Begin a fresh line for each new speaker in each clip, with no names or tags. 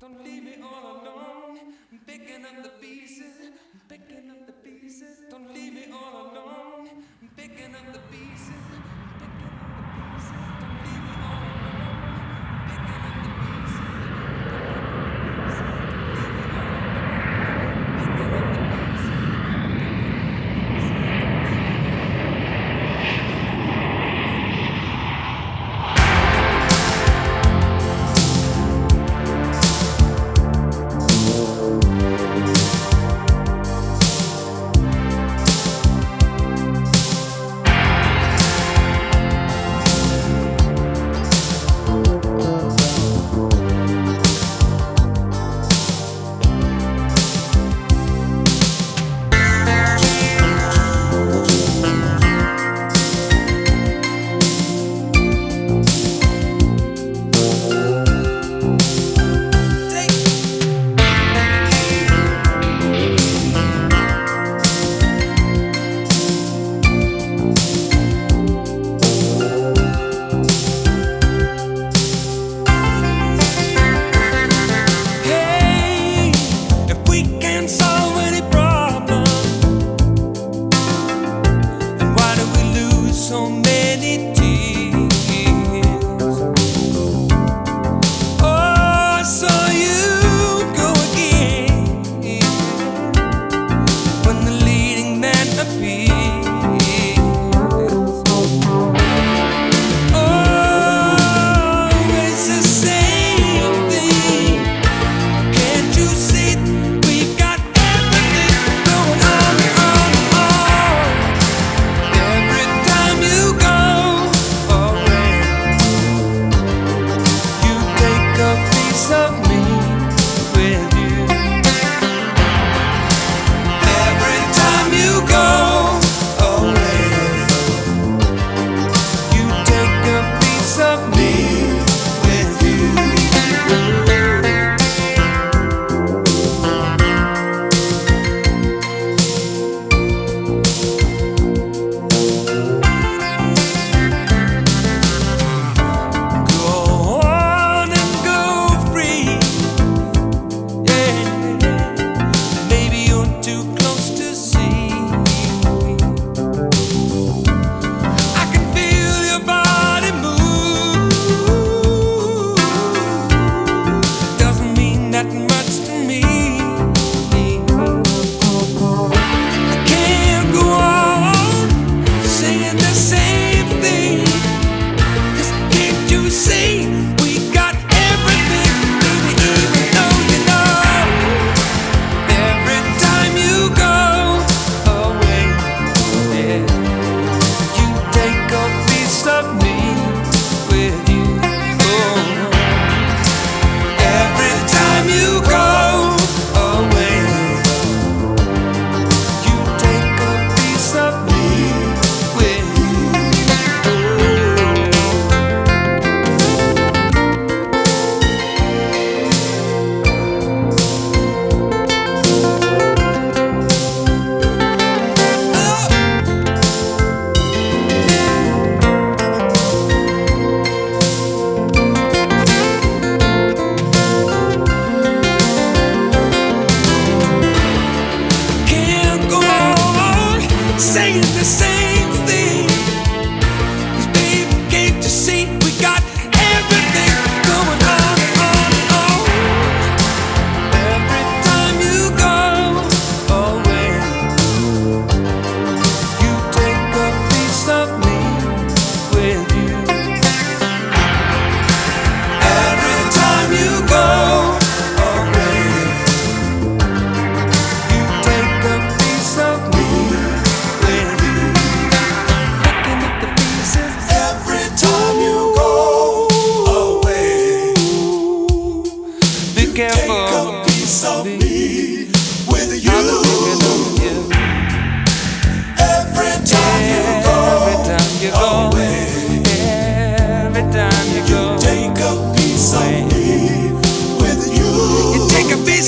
Don't leave me all alone. I'm picking up the pieces. I'm picking up the pieces. Don't leave me all alone. I'm picking up the pieces.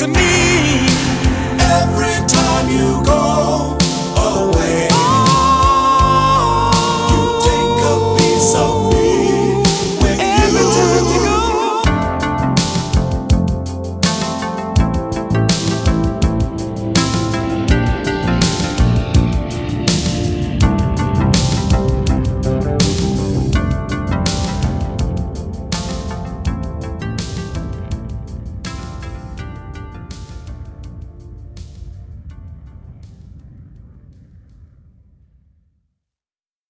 to me.